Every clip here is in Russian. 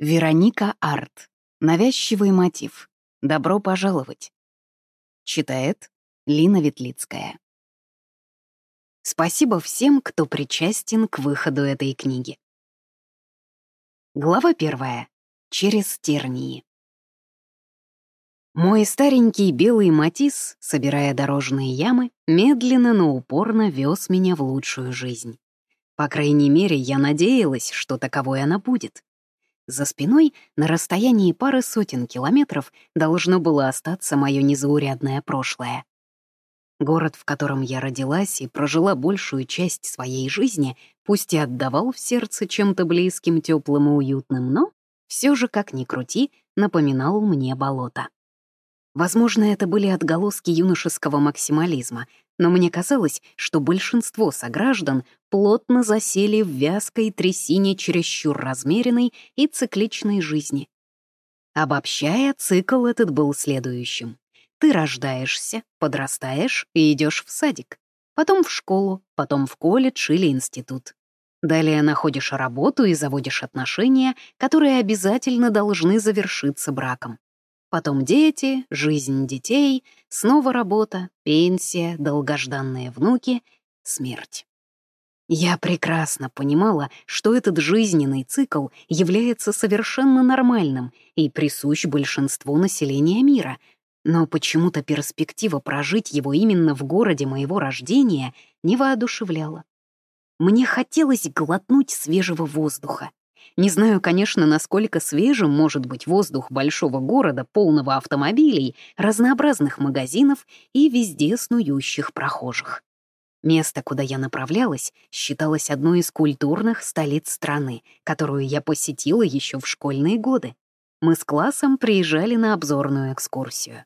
Вероника Арт. Навязчивый мотив. Добро пожаловать. Читает Лина Ветлицкая. Спасибо всем, кто причастен к выходу этой книги. Глава первая. Через тернии. Мой старенький белый матис, собирая дорожные ямы, медленно, но упорно вез меня в лучшую жизнь. По крайней мере, я надеялась, что таковой она будет. За спиной, на расстоянии пары сотен километров, должно было остаться мое незаурядное прошлое. Город, в котором я родилась и прожила большую часть своей жизни, пусть и отдавал в сердце чем-то близким, теплым и уютным, но все же, как ни крути, напоминал мне болото. Возможно, это были отголоски юношеского максимализма, но мне казалось, что большинство сограждан плотно засели в вязкой трясине чересчур размеренной и цикличной жизни. Обобщая, цикл этот был следующим. Ты рождаешься, подрастаешь и идешь в садик. Потом в школу, потом в колледж или институт. Далее находишь работу и заводишь отношения, которые обязательно должны завершиться браком. Потом дети, жизнь детей, снова работа, пенсия, долгожданные внуки, смерть. Я прекрасно понимала, что этот жизненный цикл является совершенно нормальным и присущ большинству населения мира, но почему-то перспектива прожить его именно в городе моего рождения не воодушевляла. Мне хотелось глотнуть свежего воздуха, не знаю, конечно, насколько свежим может быть воздух большого города, полного автомобилей, разнообразных магазинов и везде снующих прохожих. Место, куда я направлялась, считалось одной из культурных столиц страны, которую я посетила еще в школьные годы. Мы с классом приезжали на обзорную экскурсию.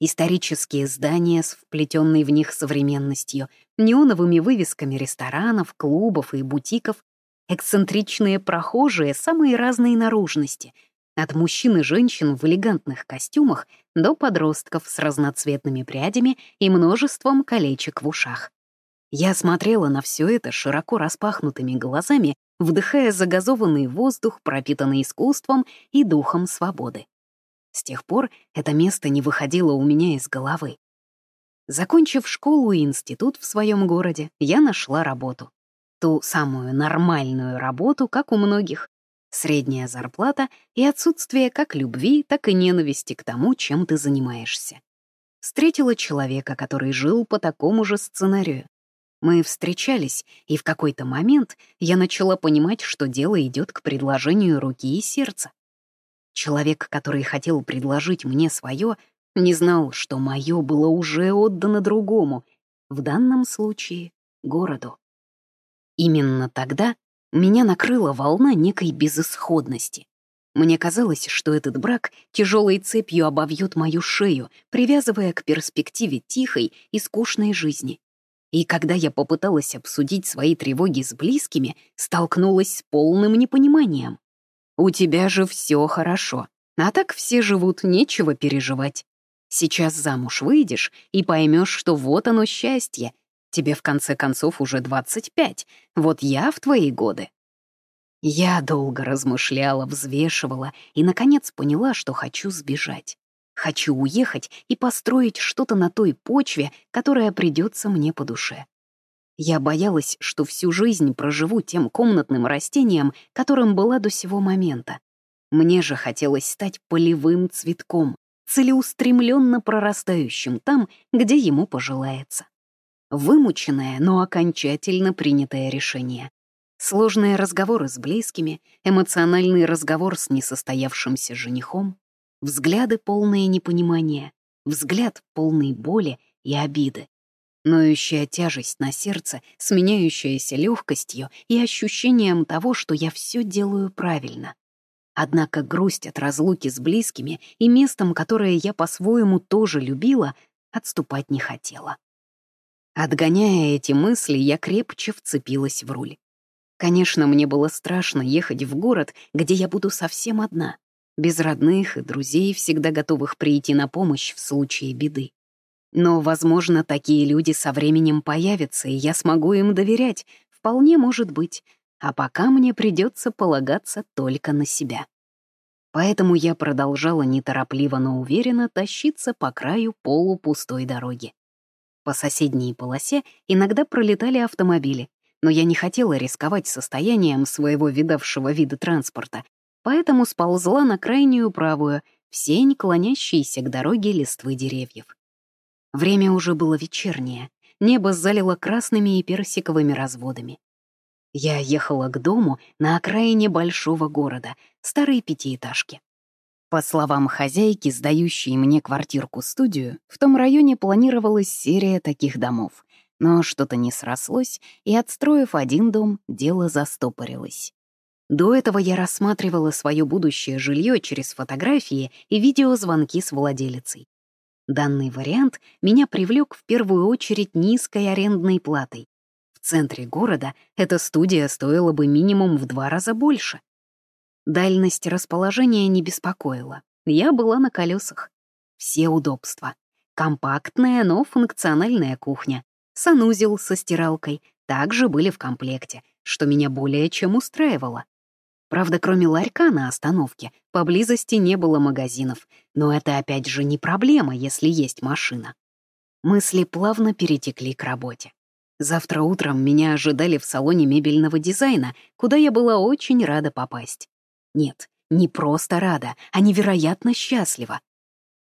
Исторические здания с вплетенной в них современностью, неоновыми вывесками ресторанов, клубов и бутиков Эксцентричные прохожие самые разные наружности, от мужчин и женщин в элегантных костюмах до подростков с разноцветными прядями и множеством колечек в ушах. Я смотрела на все это широко распахнутыми глазами, вдыхая загазованный воздух, пропитанный искусством и духом свободы. С тех пор это место не выходило у меня из головы. Закончив школу и институт в своем городе, я нашла работу ту самую нормальную работу, как у многих. Средняя зарплата и отсутствие как любви, так и ненависти к тому, чем ты занимаешься. Встретила человека, который жил по такому же сценарию. Мы встречались, и в какой-то момент я начала понимать, что дело идет к предложению руки и сердца. Человек, который хотел предложить мне свое, не знал, что мое было уже отдано другому, в данном случае — городу. Именно тогда меня накрыла волна некой безысходности. Мне казалось, что этот брак тяжелой цепью обовьет мою шею, привязывая к перспективе тихой и скучной жизни. И когда я попыталась обсудить свои тревоги с близкими, столкнулась с полным непониманием. «У тебя же все хорошо, а так все живут, нечего переживать. Сейчас замуж выйдешь и поймешь, что вот оно счастье, Тебе в конце концов уже 25, вот я в твои годы. Я долго размышляла, взвешивала и, наконец, поняла, что хочу сбежать. Хочу уехать и построить что-то на той почве, которая придется мне по душе. Я боялась, что всю жизнь проживу тем комнатным растением, которым была до сего момента. Мне же хотелось стать полевым цветком, целеустремленно прорастающим там, где ему пожелается. Вымученное, но окончательно принятое решение. Сложные разговоры с близкими, эмоциональный разговор с несостоявшимся женихом, взгляды полные непонимания, взгляд полный боли и обиды. Ноющая тяжесть на сердце, сменяющаяся легкостью и ощущением того, что я все делаю правильно. Однако грусть от разлуки с близкими и местом, которое я по-своему тоже любила, отступать не хотела. Отгоняя эти мысли, я крепче вцепилась в руль. Конечно, мне было страшно ехать в город, где я буду совсем одна, без родных и друзей, всегда готовых прийти на помощь в случае беды. Но, возможно, такие люди со временем появятся, и я смогу им доверять, вполне может быть, а пока мне придется полагаться только на себя. Поэтому я продолжала неторопливо, но уверенно тащиться по краю полупустой дороги. По соседней полосе иногда пролетали автомобили, но я не хотела рисковать состоянием своего видавшего вида транспорта, поэтому сползла на крайнюю правую, в сень, клонящиеся к дороге листвы деревьев. Время уже было вечернее, небо залило красными и персиковыми разводами. Я ехала к дому на окраине большого города, старой пятиэтажки. По словам хозяйки, сдающей мне квартирку-студию, в том районе планировалась серия таких домов, но что-то не срослось, и, отстроив один дом, дело застопорилось. До этого я рассматривала свое будущее жилье через фотографии и видеозвонки с владелицей. Данный вариант меня привлек в первую очередь низкой арендной платой. В центре города эта студия стоила бы минимум в два раза больше. Дальность расположения не беспокоила. Я была на колесах. Все удобства. Компактная, но функциональная кухня. Санузел со стиралкой также были в комплекте, что меня более чем устраивало. Правда, кроме ларька на остановке, поблизости не было магазинов, но это опять же не проблема, если есть машина. Мысли плавно перетекли к работе. Завтра утром меня ожидали в салоне мебельного дизайна, куда я была очень рада попасть. Нет, не просто рада, а невероятно счастлива.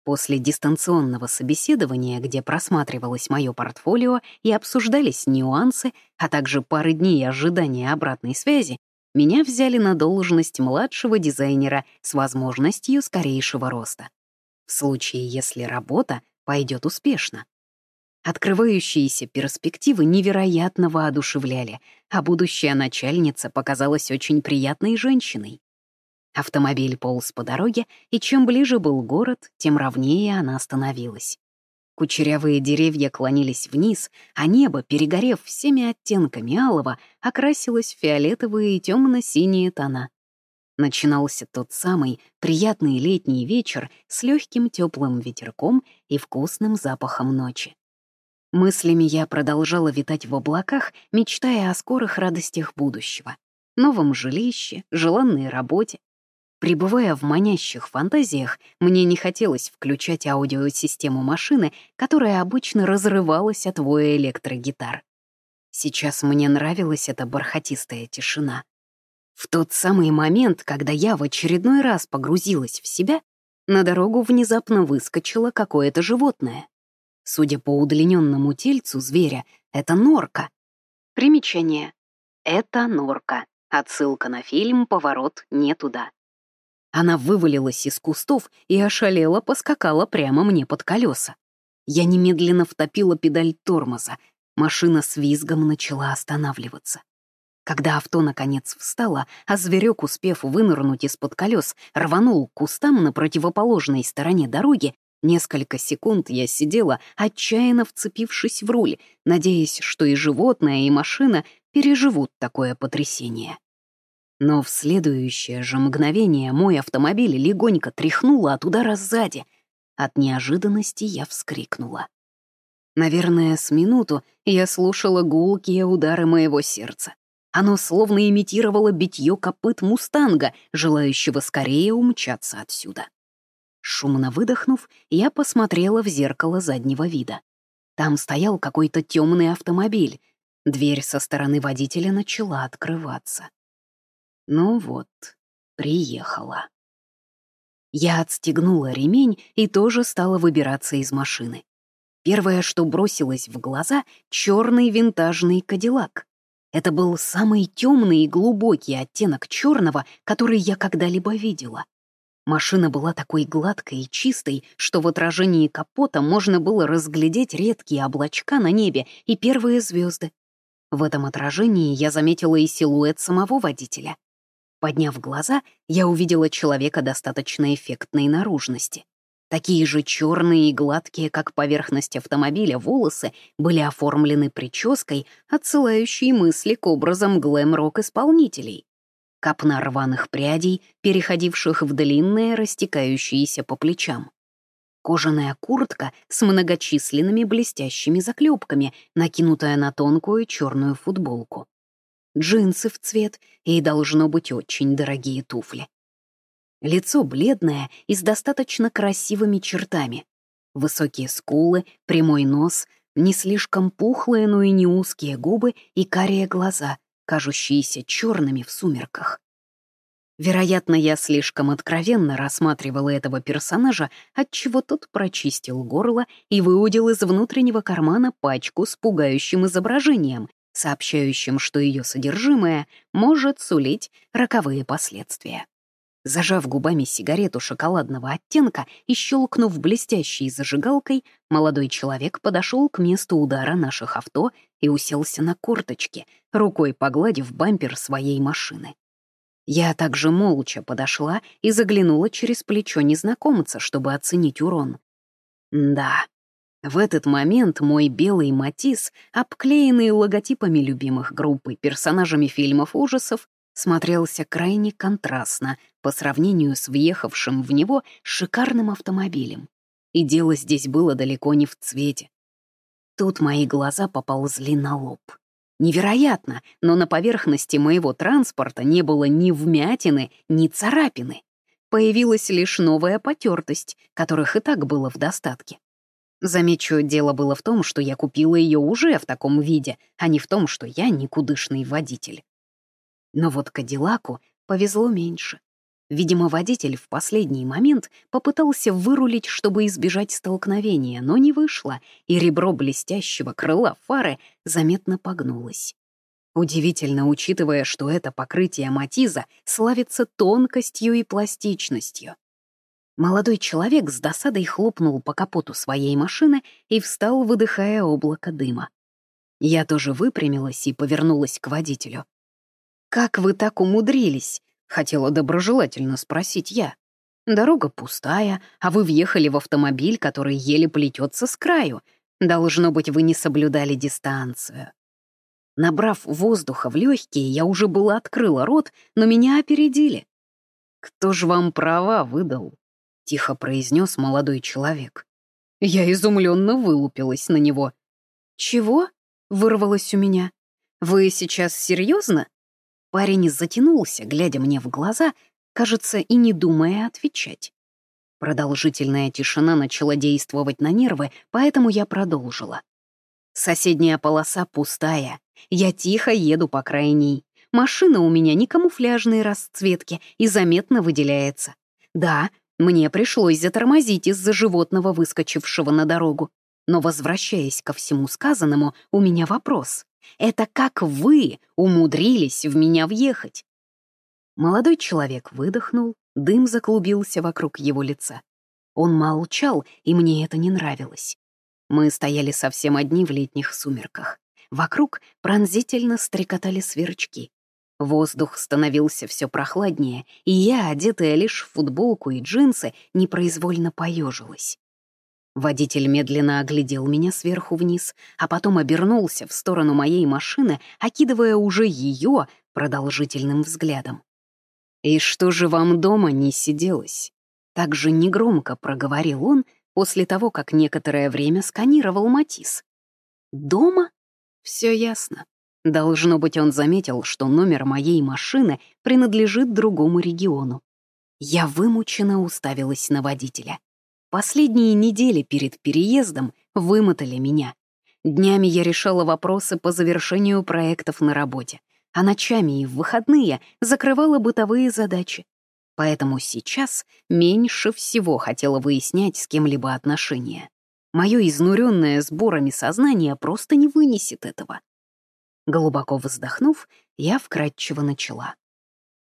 После дистанционного собеседования, где просматривалось мое портфолио и обсуждались нюансы, а также пары дней ожидания обратной связи, меня взяли на должность младшего дизайнера с возможностью скорейшего роста. В случае, если работа пойдет успешно. Открывающиеся перспективы невероятно воодушевляли, а будущая начальница показалась очень приятной женщиной. Автомобиль полз по дороге, и чем ближе был город, тем ровнее она становилась. Кучерявые деревья клонились вниз, а небо, перегорев всеми оттенками алого, окрасилось в фиолетовые и темно-синие тона. Начинался тот самый приятный летний вечер с легким теплым ветерком и вкусным запахом ночи. Мыслями я продолжала витать в облаках, мечтая о скорых радостях будущего. Новом жилище, желанной работе, Пребывая в манящих фантазиях, мне не хотелось включать аудиосистему машины, которая обычно разрывалась от воя электрогитар. Сейчас мне нравилась эта бархатистая тишина. В тот самый момент, когда я в очередной раз погрузилась в себя, на дорогу внезапно выскочило какое-то животное. Судя по удлиненному тельцу зверя, это норка. Примечание. Это норка. Отсылка на фильм «Поворот не туда». Она вывалилась из кустов и ошалела поскакала прямо мне под колеса. Я немедленно втопила педаль тормоза. Машина с визгом начала останавливаться. Когда авто наконец встало, а зверек, успев вынырнуть из-под колес, рванул к кустам на противоположной стороне дороги, несколько секунд я сидела, отчаянно вцепившись в руль, надеясь, что и животное, и машина переживут такое потрясение. Но в следующее же мгновение мой автомобиль легонько тряхнуло от удара сзади. От неожиданности я вскрикнула. Наверное, с минуту я слушала гулкие удары моего сердца. Оно словно имитировало битье копыт мустанга, желающего скорее умчаться отсюда. Шумно выдохнув, я посмотрела в зеркало заднего вида. Там стоял какой-то темный автомобиль. Дверь со стороны водителя начала открываться. Ну вот, приехала. Я отстегнула ремень и тоже стала выбираться из машины. Первое, что бросилось в глаза — черный винтажный кадиллак. Это был самый темный и глубокий оттенок черного, который я когда-либо видела. Машина была такой гладкой и чистой, что в отражении капота можно было разглядеть редкие облачка на небе и первые звезды. В этом отражении я заметила и силуэт самого водителя. Подняв глаза, я увидела человека достаточно эффектной наружности. Такие же черные и гладкие, как поверхность автомобиля, волосы были оформлены прической, отсылающей мысли к образам глэм-рок-исполнителей. Копна рваных прядей, переходивших в длинные, растекающиеся по плечам. Кожаная куртка с многочисленными блестящими заклепками, накинутая на тонкую черную футболку джинсы в цвет и, должно быть, очень дорогие туфли. Лицо бледное и с достаточно красивыми чертами. Высокие скулы, прямой нос, не слишком пухлые, но и не узкие губы и карие глаза, кажущиеся черными в сумерках. Вероятно, я слишком откровенно рассматривала этого персонажа, отчего тот прочистил горло и выудил из внутреннего кармана пачку с пугающим изображением, сообщающим, что ее содержимое может сулить роковые последствия. Зажав губами сигарету шоколадного оттенка и щелкнув блестящей зажигалкой, молодой человек подошел к месту удара наших авто и уселся на корточки, рукой погладив бампер своей машины. Я также молча подошла и заглянула через плечо незнакомца, чтобы оценить урон. Да, в этот момент мой белый матис, обклеенный логотипами любимых групп и персонажами фильмов ужасов, смотрелся крайне контрастно по сравнению с въехавшим в него шикарным автомобилем. И дело здесь было далеко не в цвете. Тут мои глаза поползли на лоб. Невероятно, но на поверхности моего транспорта не было ни вмятины, ни царапины. Появилась лишь новая потертость, которых и так было в достатке. Замечу, дело было в том, что я купила ее уже в таком виде, а не в том, что я никудышный водитель. Но вот Кадиллаку повезло меньше. Видимо, водитель в последний момент попытался вырулить, чтобы избежать столкновения, но не вышло, и ребро блестящего крыла фары заметно погнулось. Удивительно, учитывая, что это покрытие Матиза славится тонкостью и пластичностью. Молодой человек с досадой хлопнул по капоту своей машины и встал, выдыхая облако дыма. Я тоже выпрямилась и повернулась к водителю. «Как вы так умудрились?» — хотела доброжелательно спросить я. «Дорога пустая, а вы въехали в автомобиль, который еле плетется с краю. Должно быть, вы не соблюдали дистанцию». Набрав воздуха в легкие, я уже было открыла рот, но меня опередили. «Кто ж вам права выдал?» — тихо произнес молодой человек. Я изумленно вылупилась на него. «Чего?» — вырвалось у меня. «Вы сейчас серьезно? Парень затянулся, глядя мне в глаза, кажется, и не думая отвечать. Продолжительная тишина начала действовать на нервы, поэтому я продолжила. Соседняя полоса пустая. Я тихо еду по крайней. Машина у меня не камуфляжные расцветки и заметно выделяется. Да, мне пришлось затормозить из-за животного, выскочившего на дорогу. Но, возвращаясь ко всему сказанному, у меня вопрос. Это как вы умудрились в меня въехать?» Молодой человек выдохнул, дым заклубился вокруг его лица. Он молчал, и мне это не нравилось. Мы стояли совсем одни в летних сумерках. Вокруг пронзительно стрекотали сверчки. Воздух становился все прохладнее, и я, одетая лишь в футболку и джинсы, непроизвольно поежилась. Водитель медленно оглядел меня сверху вниз, а потом обернулся в сторону моей машины, окидывая уже ее продолжительным взглядом. «И что же вам дома не сиделось?» Так же негромко проговорил он после того, как некоторое время сканировал Матис. «Дома?» Все ясно. Должно быть, он заметил, что номер моей машины принадлежит другому региону. Я вымученно уставилась на водителя. Последние недели перед переездом вымотали меня. Днями я решала вопросы по завершению проектов на работе, а ночами и в выходные закрывала бытовые задачи. Поэтому сейчас меньше всего хотела выяснять с кем-либо отношения. Мое изнуренное сборами сознание просто не вынесет этого. Глубоко вздохнув, я вкратчиво начала.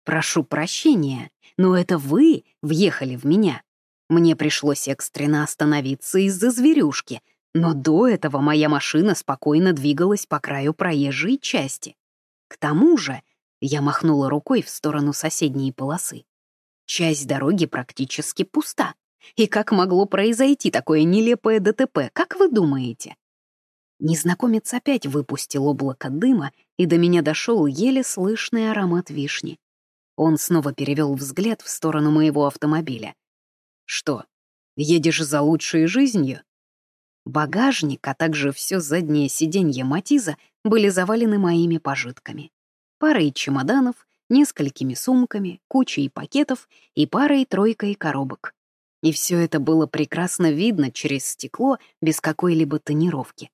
«Прошу прощения, но это вы въехали в меня. Мне пришлось экстренно остановиться из-за зверюшки, но до этого моя машина спокойно двигалась по краю проезжей части. К тому же я махнула рукой в сторону соседней полосы. Часть дороги практически пуста. И как могло произойти такое нелепое ДТП, как вы думаете? Незнакомец опять выпустил облако дыма, и до меня дошел еле слышный аромат вишни. Он снова перевел взгляд в сторону моего автомобиля. Что, едешь за лучшей жизнью? Багажник, а также все заднее сиденье Матиза были завалены моими пожитками. Парой чемоданов, несколькими сумками, кучей пакетов и парой-тройкой коробок. И все это было прекрасно видно через стекло без какой-либо тонировки.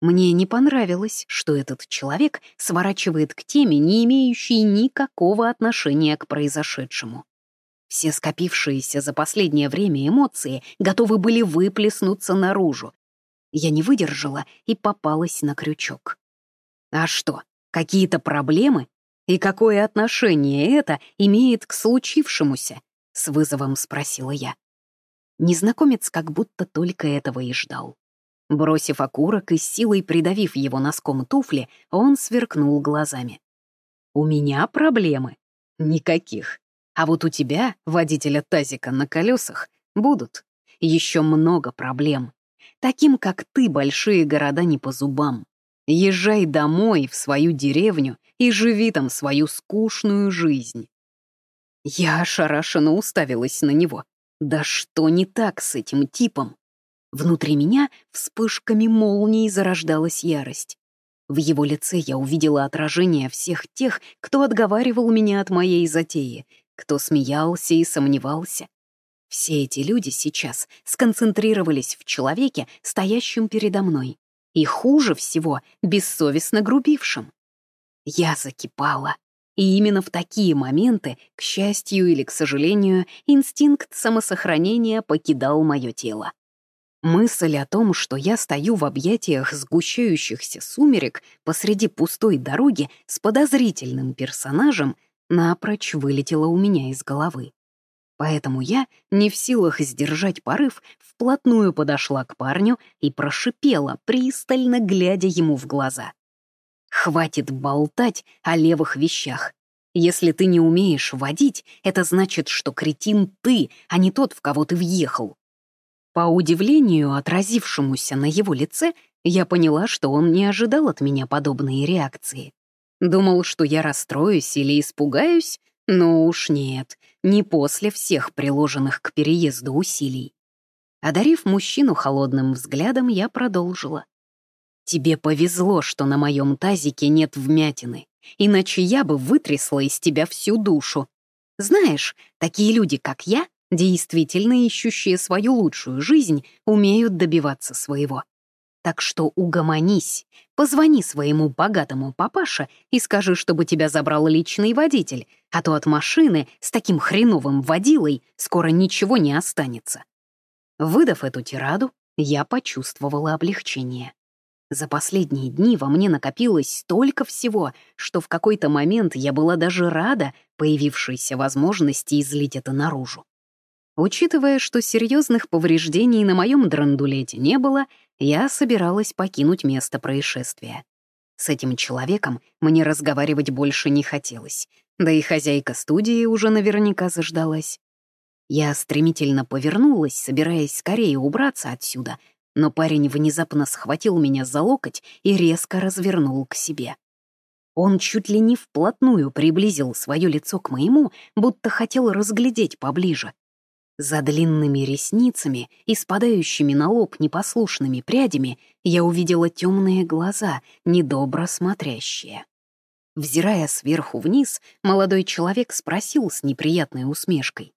Мне не понравилось, что этот человек сворачивает к теме, не имеющей никакого отношения к произошедшему. Все скопившиеся за последнее время эмоции готовы были выплеснуться наружу. Я не выдержала и попалась на крючок. А что, какие-то проблемы? И какое отношение это имеет к случившемуся? С вызовом спросила я. Незнакомец как будто только этого и ждал. Бросив окурок и силой придавив его носком туфли, он сверкнул глазами. «У меня проблемы? Никаких. А вот у тебя, водителя тазика на колесах, будут. Еще много проблем. Таким, как ты, большие города не по зубам. Езжай домой, в свою деревню, и живи там свою скучную жизнь». Я ошарашенно уставилась на него. Да что не так с этим типом? Внутри меня вспышками молнии зарождалась ярость. В его лице я увидела отражение всех тех, кто отговаривал меня от моей затеи, кто смеялся и сомневался. Все эти люди сейчас сконцентрировались в человеке, стоящем передо мной, и хуже всего — бессовестно грубившим. Я закипала. И именно в такие моменты, к счастью или к сожалению, инстинкт самосохранения покидал мое тело. Мысль о том, что я стою в объятиях сгущающихся сумерек посреди пустой дороги с подозрительным персонажем, напрочь вылетела у меня из головы. Поэтому я, не в силах сдержать порыв, вплотную подошла к парню и прошипела, пристально глядя ему в глаза. Хватит болтать о левых вещах. Если ты не умеешь водить, это значит, что кретин ты, а не тот, в кого ты въехал. По удивлению, отразившемуся на его лице, я поняла, что он не ожидал от меня подобной реакции. Думал, что я расстроюсь или испугаюсь, но уж нет, не после всех приложенных к переезду усилий. Одарив мужчину холодным взглядом, я продолжила. Тебе повезло, что на моем тазике нет вмятины, иначе я бы вытрясла из тебя всю душу. Знаешь, такие люди, как я, действительно ищущие свою лучшую жизнь, умеют добиваться своего. Так что угомонись, позвони своему богатому папаше и скажи, чтобы тебя забрал личный водитель, а то от машины с таким хреновым водилой скоро ничего не останется. Выдав эту тираду, я почувствовала облегчение. За последние дни во мне накопилось столько всего, что в какой-то момент я была даже рада появившейся возможности излить это наружу. Учитывая, что серьезных повреждений на моем драндулете не было, я собиралась покинуть место происшествия. С этим человеком мне разговаривать больше не хотелось, да и хозяйка студии уже наверняка заждалась. Я стремительно повернулась, собираясь скорее убраться отсюда, но парень внезапно схватил меня за локоть и резко развернул к себе. Он чуть ли не вплотную приблизил свое лицо к моему, будто хотел разглядеть поближе. За длинными ресницами и спадающими на лоб непослушными прядями я увидела темные глаза, недобро смотрящие. Взирая сверху вниз, молодой человек спросил с неприятной усмешкой.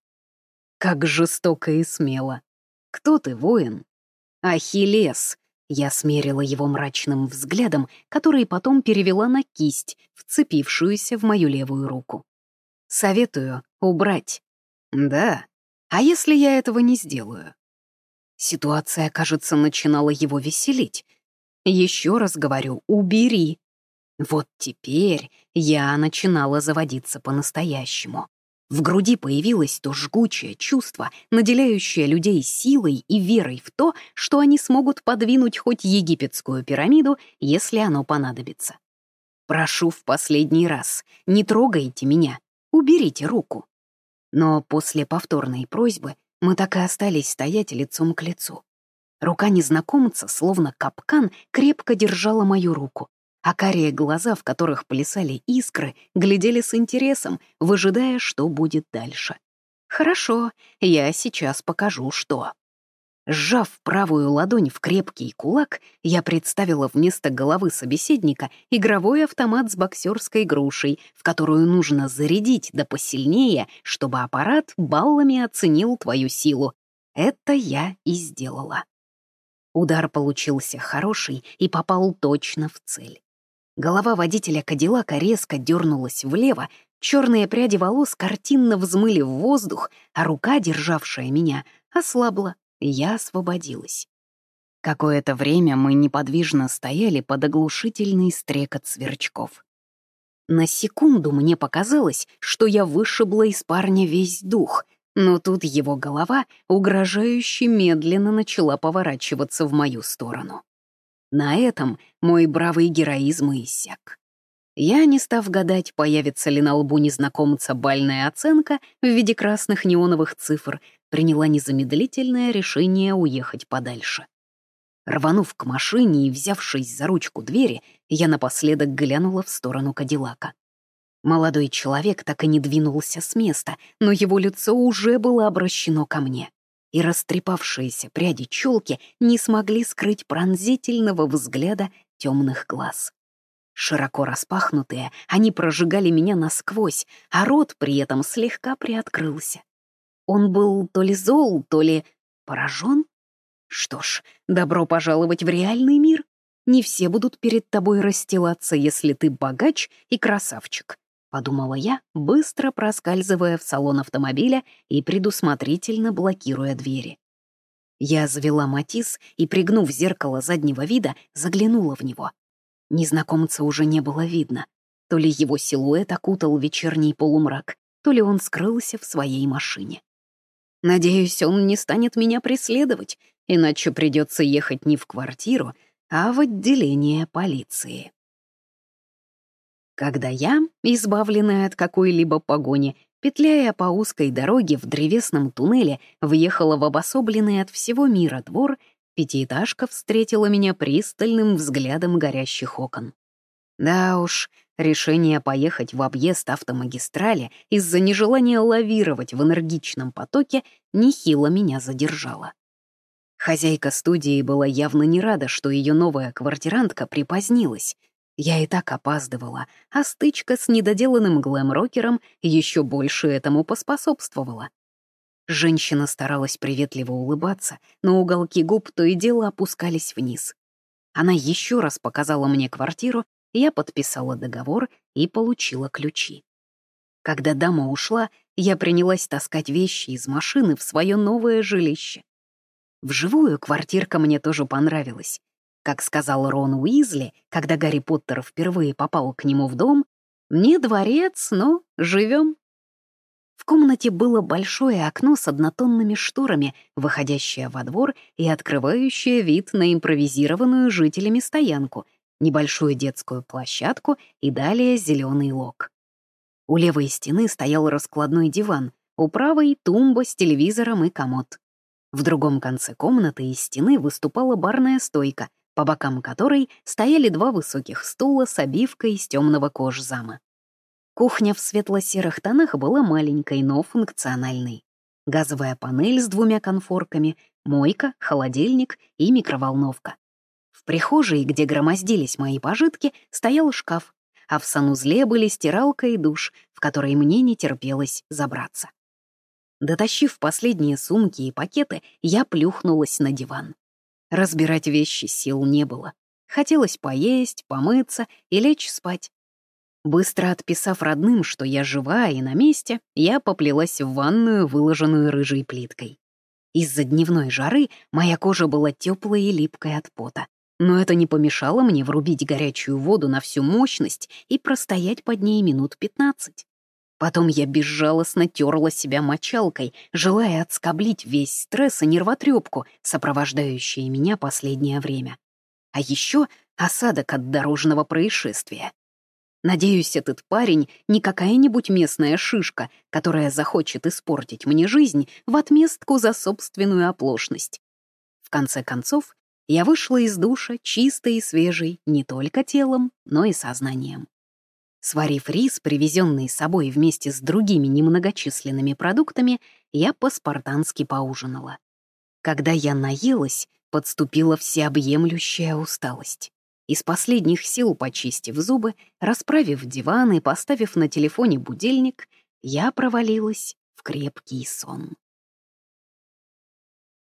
«Как жестоко и смело! Кто ты, воин?» «Ахиллес!» Я смерила его мрачным взглядом, который потом перевела на кисть, вцепившуюся в мою левую руку. «Советую убрать». «Да? А если я этого не сделаю?» Ситуация, кажется, начинала его веселить. Еще раз говорю, убери. Вот теперь я начинала заводиться по-настоящему. В груди появилось то жгучее чувство, наделяющее людей силой и верой в то, что они смогут подвинуть хоть египетскую пирамиду, если оно понадобится. Прошу в последний раз, не трогайте меня, уберите руку. Но после повторной просьбы мы так и остались стоять лицом к лицу. Рука незнакомца, словно капкан, крепко держала мою руку, а карие глаза, в которых плясали искры, глядели с интересом, выжидая, что будет дальше. «Хорошо, я сейчас покажу, что». Сжав правую ладонь в крепкий кулак, я представила вместо головы собеседника игровой автомат с боксерской грушей, в которую нужно зарядить да посильнее, чтобы аппарат баллами оценил твою силу. Это я и сделала. Удар получился хороший и попал точно в цель. Голова водителя Кадиллака резко дернулась влево, черные пряди волос картинно взмыли в воздух, а рука, державшая меня, ослабла я освободилась. Какое-то время мы неподвижно стояли под оглушительный стрекот сверчков. На секунду мне показалось, что я вышибла из парня весь дух, но тут его голова угрожающе медленно начала поворачиваться в мою сторону. На этом мой бравый героизм иссяк. Я, не став гадать, появится ли на лбу незнакомца бальная оценка в виде красных неоновых цифр, приняла незамедлительное решение уехать подальше. Рванув к машине и взявшись за ручку двери, я напоследок глянула в сторону Кадиллака. Молодой человек так и не двинулся с места, но его лицо уже было обращено ко мне, и растрепавшиеся пряди челки не смогли скрыть пронзительного взгляда темных глаз. Широко распахнутые, они прожигали меня насквозь, а рот при этом слегка приоткрылся. Он был то ли зол, то ли поражен. Что ж, добро пожаловать в реальный мир. Не все будут перед тобой расстилаться, если ты богач и красавчик, подумала я, быстро проскальзывая в салон автомобиля и предусмотрительно блокируя двери. Я завела Матис и, пригнув зеркало заднего вида, заглянула в него. Незнакомца уже не было видно. То ли его силуэт окутал вечерний полумрак, то ли он скрылся в своей машине. Надеюсь, он не станет меня преследовать, иначе придется ехать не в квартиру, а в отделение полиции. Когда я, избавленная от какой-либо погони, петляя по узкой дороге в древесном туннеле, въехала в обособленный от всего мира двор, пятиэтажка встретила меня пристальным взглядом горящих окон. Да уж, Решение поехать в объезд автомагистрали из-за нежелания лавировать в энергичном потоке нехило меня задержало. Хозяйка студии была явно не рада, что ее новая квартирантка припозднилась. Я и так опаздывала, а стычка с недоделанным глэм-рокером еще больше этому поспособствовала. Женщина старалась приветливо улыбаться, но уголки губ то и дело опускались вниз. Она еще раз показала мне квартиру я подписала договор и получила ключи. Когда дама ушла, я принялась таскать вещи из машины в свое новое жилище. Вживую квартирка мне тоже понравилась. Как сказал Рон Уизли, когда Гарри Поттер впервые попал к нему в дом, «Мне дворец, но живем». В комнате было большое окно с однотонными шторами, выходящее во двор и открывающее вид на импровизированную жителями стоянку, небольшую детскую площадку и далее зеленый лог. У левой стены стоял раскладной диван, у правой — тумба с телевизором и комод. В другом конце комнаты из стены выступала барная стойка, по бокам которой стояли два высоких стула с обивкой из темного кожзама. Кухня в светло-серых тонах была маленькой, но функциональной. Газовая панель с двумя конфорками, мойка, холодильник и микроволновка. Прихожей, где громоздились мои пожитки, стоял шкаф, а в санузле были стиралка и душ, в который мне не терпелось забраться. Дотащив последние сумки и пакеты, я плюхнулась на диван. Разбирать вещи сил не было. Хотелось поесть, помыться и лечь спать. Быстро отписав родным, что я жива и на месте, я поплелась в ванную, выложенную рыжей плиткой. Из-за дневной жары моя кожа была теплой и липкой от пота, но это не помешало мне врубить горячую воду на всю мощность и простоять под ней минут пятнадцать. Потом я безжалостно терла себя мочалкой, желая отскоблить весь стресс и нервотрепку, сопровождающие меня последнее время. А еще осадок от дорожного происшествия. Надеюсь, этот парень не какая-нибудь местная шишка, которая захочет испортить мне жизнь в отместку за собственную оплошность. В конце концов, я вышла из душа чистой и свежей не только телом, но и сознанием. Сварив рис, привезенный с собой вместе с другими немногочисленными продуктами, я по-спартански поужинала. Когда я наелась, подступила всеобъемлющая усталость. Из последних сил, почистив зубы, расправив диван и поставив на телефоне будильник, я провалилась в крепкий сон.